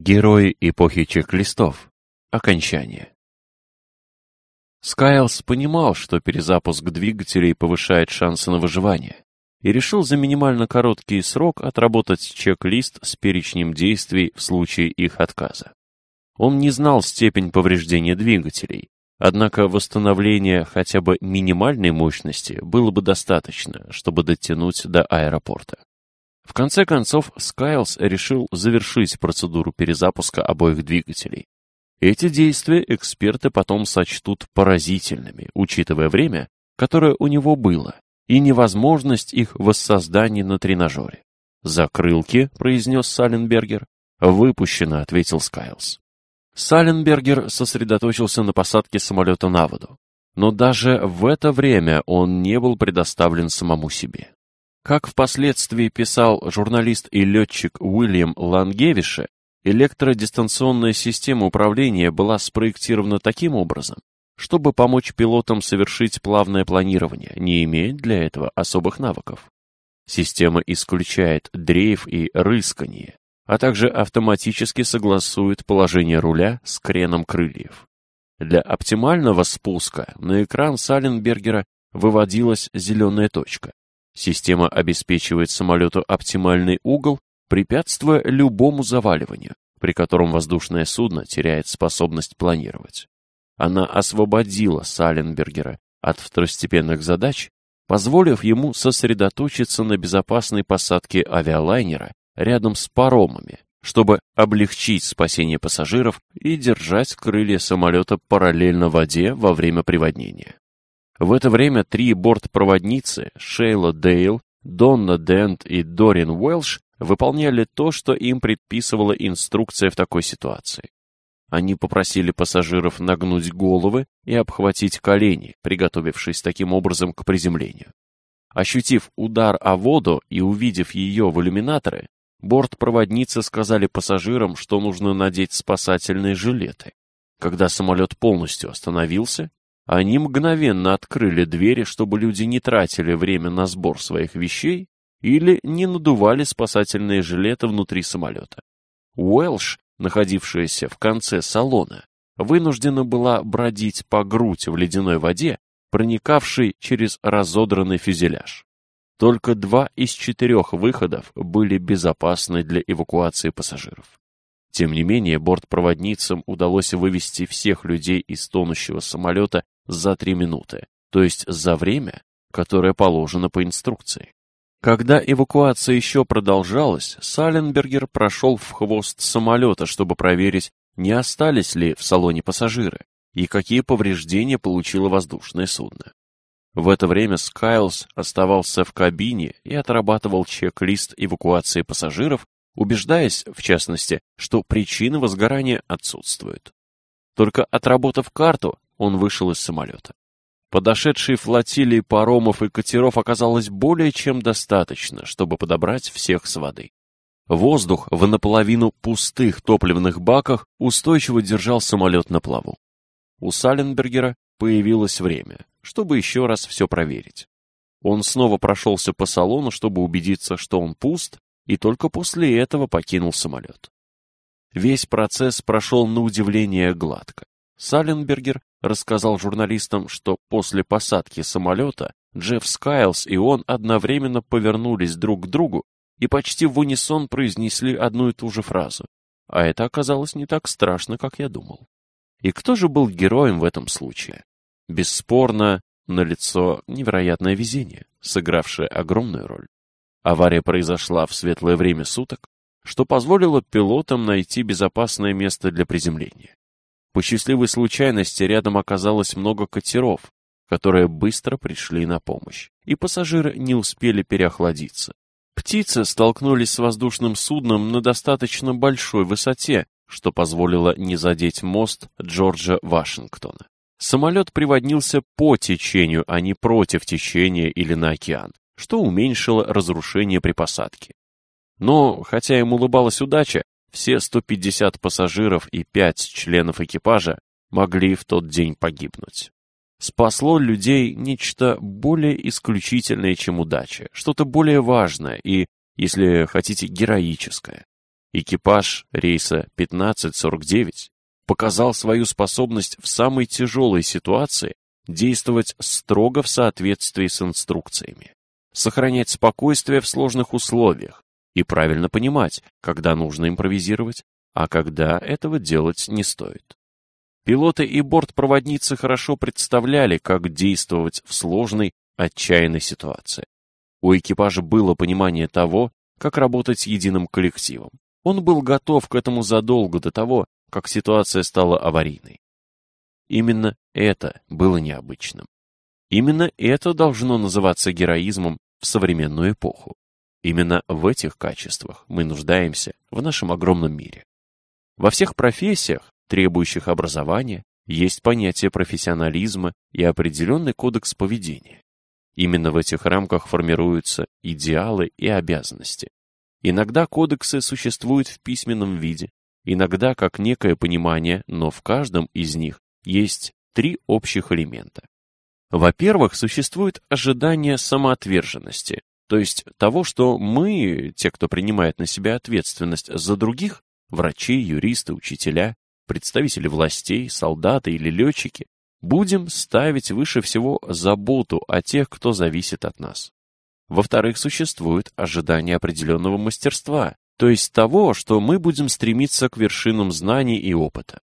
Герои эпохи чек-листов. Окончание. Скайлс понимал, что перезапуск двигателей повышает шансы на выживание, и решил за минимально короткий срок отработать чек-лист с перечнем действий в случае их отказа. Он не знал степень повреждения двигателей, однако восстановление хотя бы минимальной мощности было бы достаточно, чтобы дотянуть до аэропорта. В конце концов, Скайлс решил завершить процедуру перезапуска обоих двигателей. Эти действия эксперты потом сочтут поразительными, учитывая время, которое у него было, и невозможность их воссоздания на тренажере. «Закрылки», — произнес Саленбергер. «Выпущено», — ответил Скайлс. Саленбергер сосредоточился на посадке самолета на воду. Но даже в это время он не был предоставлен самому себе. Как впоследствии писал журналист и летчик Уильям Лангевише, электродистанционная система управления была спроектирована таким образом, чтобы помочь пилотам совершить плавное планирование, не имея для этого особых навыков. Система исключает дрейф и рыскание, а также автоматически согласует положение руля с креном крыльев. Для оптимального спуска на экран Саленбергера выводилась зеленая точка. Система обеспечивает самолету оптимальный угол, препятствуя любому заваливанию, при котором воздушное судно теряет способность планировать. Она освободила Саленбергера от второстепенных задач, позволив ему сосредоточиться на безопасной посадке авиалайнера рядом с паромами, чтобы облегчить спасение пассажиров и держать крылья самолета параллельно воде во время приводнения. В это время три бортпроводницы Шейла Дейл, Донна Дент и Дорин Уэлш выполняли то, что им предписывала инструкция в такой ситуации. Они попросили пассажиров нагнуть головы и обхватить колени, приготовившись таким образом к приземлению. Ощутив удар о воду и увидев ее в иллюминаторы, бортпроводницы сказали пассажирам, что нужно надеть спасательные жилеты. Когда самолет полностью остановился, они мгновенно открыли двери, чтобы люди не тратили время на сбор своих вещей или не надували спасательные жилеты внутри самолета. Уэлш, находившаяся в конце салона, вынуждена была бродить по грудь в ледяной воде, проникавшей через разодранный фюзеляж. Только два из четырех выходов были безопасны для эвакуации пассажиров. Тем не менее, бортпроводницам удалось вывести всех людей из тонущего самолета за три минуты, то есть за время, которое положено по инструкции. Когда эвакуация еще продолжалась, Саленбергер прошел в хвост самолета, чтобы проверить, не остались ли в салоне пассажиры и какие повреждения получило воздушное судно. В это время Скайлс оставался в кабине и отрабатывал чек-лист эвакуации пассажиров, убеждаясь, в частности, что причины возгорания отсутствуют. Только отработав карту, он вышел из самолета. Подошедшей флотилии паромов и катеров оказалось более чем достаточно, чтобы подобрать всех с воды. Воздух в наполовину пустых топливных баках устойчиво держал самолет на плаву. У Саленбергера появилось время, чтобы еще раз все проверить. Он снова прошелся по салону, чтобы убедиться, что он пуст, и только после этого покинул самолет. Весь процесс прошел на удивление гладко. Саленбергер рассказал журналистам, что после посадки самолета Джефф Скайлс и он одновременно повернулись друг к другу и почти в унисон произнесли одну и ту же фразу. А это оказалось не так страшно, как я думал. И кто же был героем в этом случае? Бесспорно, налицо невероятное везение, сыгравшее огромную роль. Авария произошла в светлое время суток, что позволило пилотам найти безопасное место для приземления. По счастливой случайности рядом оказалось много катеров, которые быстро пришли на помощь, и пассажиры не успели переохладиться. Птицы столкнулись с воздушным судном на достаточно большой высоте, что позволило не задеть мост Джорджа Вашингтона. Самолет приводнился по течению, а не против течения или на океан, что уменьшило разрушение при посадке. Но, хотя им улыбалась удача, все 150 пассажиров и 5 членов экипажа могли в тот день погибнуть. Спасло людей нечто более исключительное, чем удача, что-то более важное и, если хотите, героическое. Экипаж рейса 1549 показал свою способность в самой тяжелой ситуации действовать строго в соответствии с инструкциями, сохранять спокойствие в сложных условиях и правильно понимать, когда нужно импровизировать, а когда этого делать не стоит. Пилоты и бортпроводницы хорошо представляли, как действовать в сложной, отчаянной ситуации. У экипажа было понимание того, как работать единым коллективом. Он был готов к этому задолго до того, как ситуация стала аварийной. Именно это было необычным. Именно это должно называться героизмом в современную эпоху. Именно в этих качествах мы нуждаемся в нашем огромном мире. Во всех профессиях, требующих образования, есть понятие профессионализма и определенный кодекс поведения. Именно в этих рамках формируются идеалы и обязанности. Иногда кодексы существуют в письменном виде, иногда как некое понимание, но в каждом из них есть три общих элемента. Во-первых, существует ожидание самоотверженности, то есть того, что мы, те, кто принимает на себя ответственность за других, врачи, юристы, учителя, представители властей, солдаты или летчики, будем ставить выше всего заботу о тех, кто зависит от нас. Во-вторых, существует ожидание определенного мастерства, то есть того, что мы будем стремиться к вершинам знаний и опыта.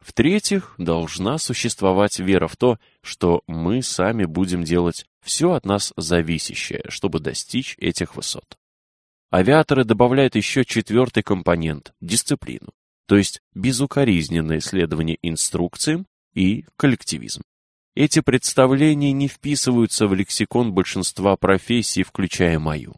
В-третьих, должна существовать вера в то, что мы сами будем делать все от нас зависящее, чтобы достичь этих высот. Авиаторы добавляют еще четвертый компонент – дисциплину, то есть безукоризненное следование инструкциям и коллективизм. Эти представления не вписываются в лексикон большинства профессий, включая мою.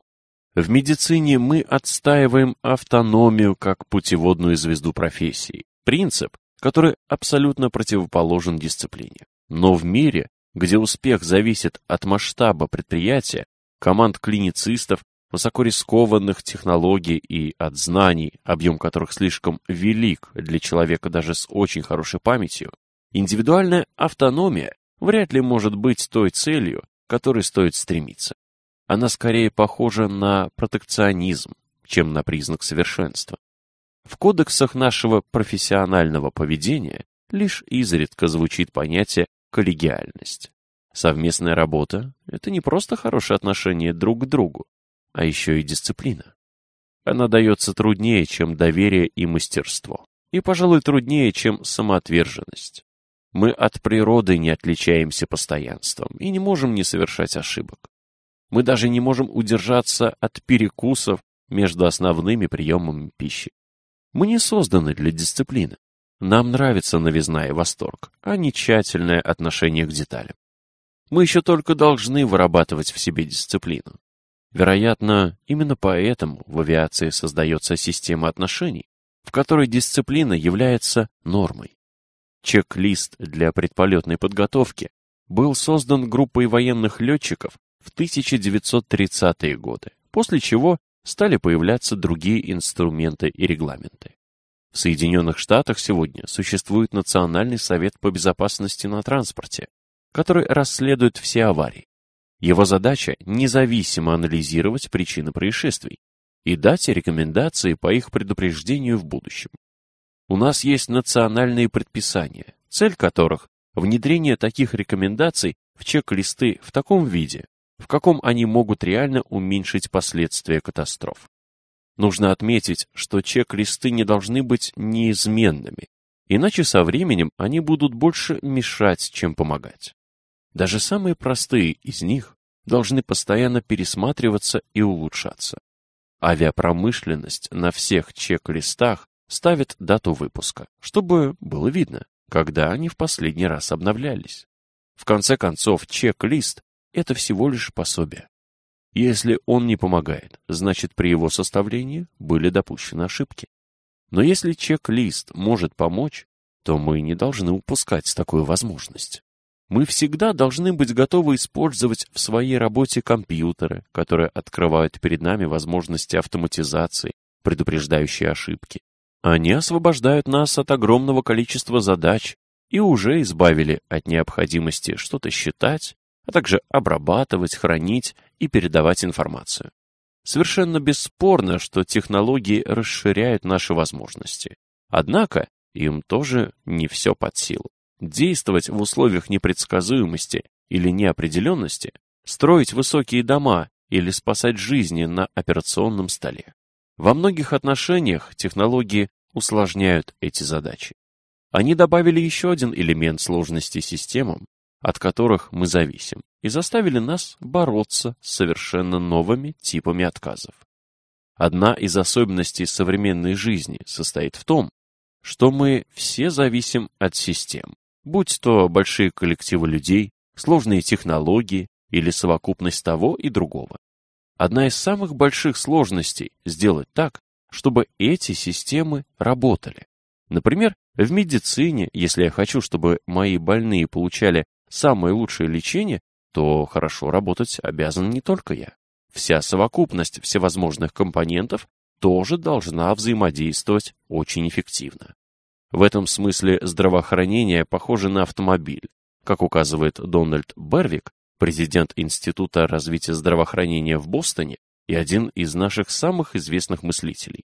В медицине мы отстаиваем автономию как путеводную звезду профессии, принцип, который абсолютно противоположен дисциплине. Но в мире, где успех зависит от масштаба предприятия, команд клиницистов, высокорискованных технологий и от знаний, объем которых слишком велик для человека даже с очень хорошей памятью, индивидуальная автономия вряд ли может быть той целью, которой стоит стремиться она скорее похожа на протекционизм, чем на признак совершенства. В кодексах нашего профессионального поведения лишь изредка звучит понятие коллегиальность. Совместная работа – это не просто хорошее отношение друг к другу, а еще и дисциплина. Она дается труднее, чем доверие и мастерство, и, пожалуй, труднее, чем самоотверженность. Мы от природы не отличаемся постоянством и не можем не совершать ошибок. Мы даже не можем удержаться от перекусов между основными приемами пищи. Мы не созданы для дисциплины. Нам нравится новизна и восторг, а не тщательное отношение к деталям. Мы еще только должны вырабатывать в себе дисциплину. Вероятно, именно поэтому в авиации создается система отношений, в которой дисциплина является нормой. Чек-лист для предполетной подготовки был создан группой военных летчиков в 1930-е годы, после чего стали появляться другие инструменты и регламенты. В Соединенных Штатах сегодня существует Национальный совет по безопасности на транспорте, который расследует все аварии. Его задача – независимо анализировать причины происшествий и дать рекомендации по их предупреждению в будущем. У нас есть национальные предписания, цель которых – внедрение таких рекомендаций в чек-листы в таком виде, в каком они могут реально уменьшить последствия катастроф. Нужно отметить, что чек-листы не должны быть неизменными, иначе со временем они будут больше мешать, чем помогать. Даже самые простые из них должны постоянно пересматриваться и улучшаться. Авиапромышленность на всех чек-листах ставит дату выпуска, чтобы было видно, когда они в последний раз обновлялись. В конце концов, чек-лист это всего лишь пособие. Если он не помогает, значит при его составлении были допущены ошибки. Но если чек-лист может помочь, то мы не должны упускать такую возможность. Мы всегда должны быть готовы использовать в своей работе компьютеры, которые открывают перед нами возможности автоматизации, предупреждающие ошибки. Они освобождают нас от огромного количества задач и уже избавили от необходимости что-то считать а также обрабатывать, хранить и передавать информацию. Совершенно бесспорно, что технологии расширяют наши возможности. Однако им тоже не все под силу. Действовать в условиях непредсказуемости или неопределенности, строить высокие дома или спасать жизни на операционном столе. Во многих отношениях технологии усложняют эти задачи. Они добавили еще один элемент сложности системам, от которых мы зависим, и заставили нас бороться с совершенно новыми типами отказов. Одна из особенностей современной жизни состоит в том, что мы все зависим от систем, будь то большие коллективы людей, сложные технологии или совокупность того и другого. Одна из самых больших сложностей – сделать так, чтобы эти системы работали. Например, в медицине, если я хочу, чтобы мои больные получали самое лучшее лечение, то хорошо работать обязан не только я. Вся совокупность всевозможных компонентов тоже должна взаимодействовать очень эффективно. В этом смысле здравоохранение похоже на автомобиль. Как указывает Дональд Бервик, президент Института развития здравоохранения в Бостоне и один из наших самых известных мыслителей.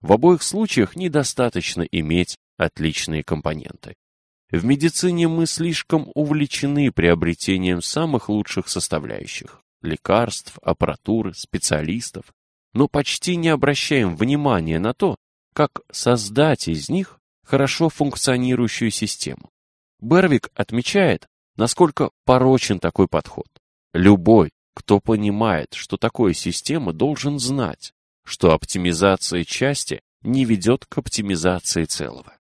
В обоих случаях недостаточно иметь отличные компоненты. В медицине мы слишком увлечены приобретением самых лучших составляющих – лекарств, аппаратуры, специалистов, но почти не обращаем внимания на то, как создать из них хорошо функционирующую систему. Бервик отмечает, насколько порочен такой подход. Любой, кто понимает, что такое система, должен знать, что оптимизация части не ведет к оптимизации целого.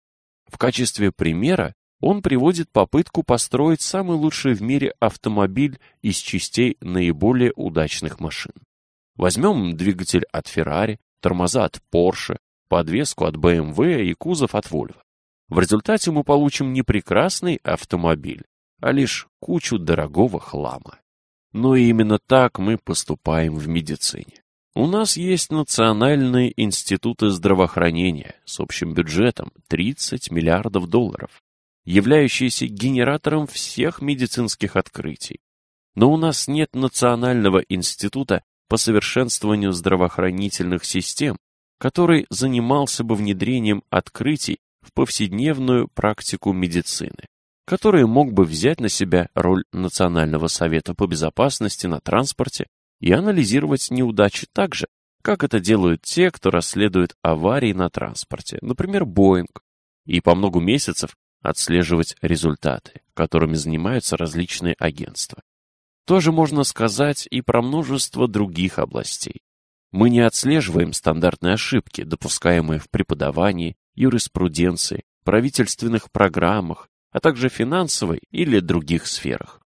В качестве примера он приводит попытку построить самый лучший в мире автомобиль из частей наиболее удачных машин. Возьмем двигатель от Ferrari, тормоза от Porsche, подвеску от BMW и кузов от Volvo. В результате мы получим не прекрасный автомобиль, а лишь кучу дорогого хлама. Но именно так мы поступаем в медицине. У нас есть национальные институты здравоохранения с общим бюджетом 30 миллиардов долларов являющийся генератором всех медицинских открытий. Но у нас нет Национального института по совершенствованию здравоохранительных систем, который занимался бы внедрением открытий в повседневную практику медицины, который мог бы взять на себя роль Национального совета по безопасности на транспорте и анализировать неудачи так же, как это делают те, кто расследует аварии на транспорте, например, Боинг, и по многу месяцев отслеживать результаты, которыми занимаются различные агентства. Тоже можно сказать и про множество других областей. Мы не отслеживаем стандартные ошибки, допускаемые в преподавании, юриспруденции, правительственных программах, а также финансовой или других сферах.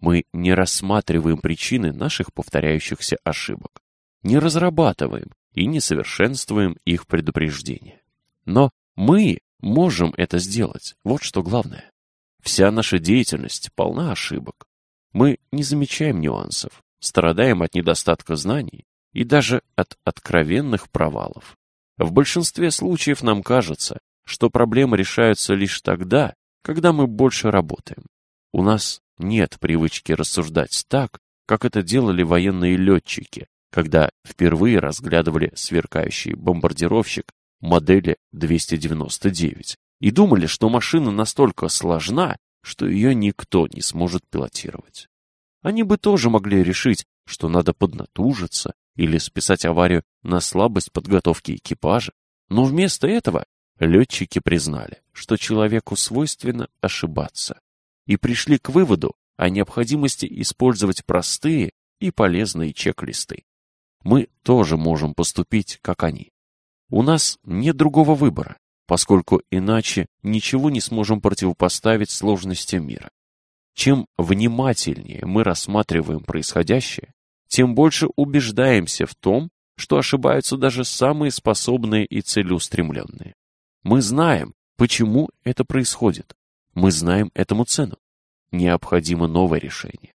Мы не рассматриваем причины наших повторяющихся ошибок, не разрабатываем и не совершенствуем их предупреждения. Но мы можем это сделать. Вот что главное. Вся наша деятельность полна ошибок. Мы не замечаем нюансов, страдаем от недостатка знаний и даже от откровенных провалов. В большинстве случаев нам кажется, что проблемы решаются лишь тогда, когда мы больше работаем. У нас нет привычки рассуждать так, как это делали военные летчики, когда впервые разглядывали сверкающий бомбардировщик модели 299 и думали, что машина настолько сложна, что ее никто не сможет пилотировать. Они бы тоже могли решить, что надо поднатужиться или списать аварию на слабость подготовки экипажа, но вместо этого летчики признали, что человеку свойственно ошибаться, и пришли к выводу о необходимости использовать простые и полезные чек-листы. Мы тоже можем поступить, как они. У нас нет другого выбора, поскольку иначе ничего не сможем противопоставить сложностям мира. Чем внимательнее мы рассматриваем происходящее, тем больше убеждаемся в том, что ошибаются даже самые способные и целеустремленные. Мы знаем, почему это происходит. Мы знаем этому цену. Необходимо новое решение.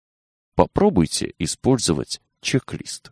Попробуйте использовать чек-лист.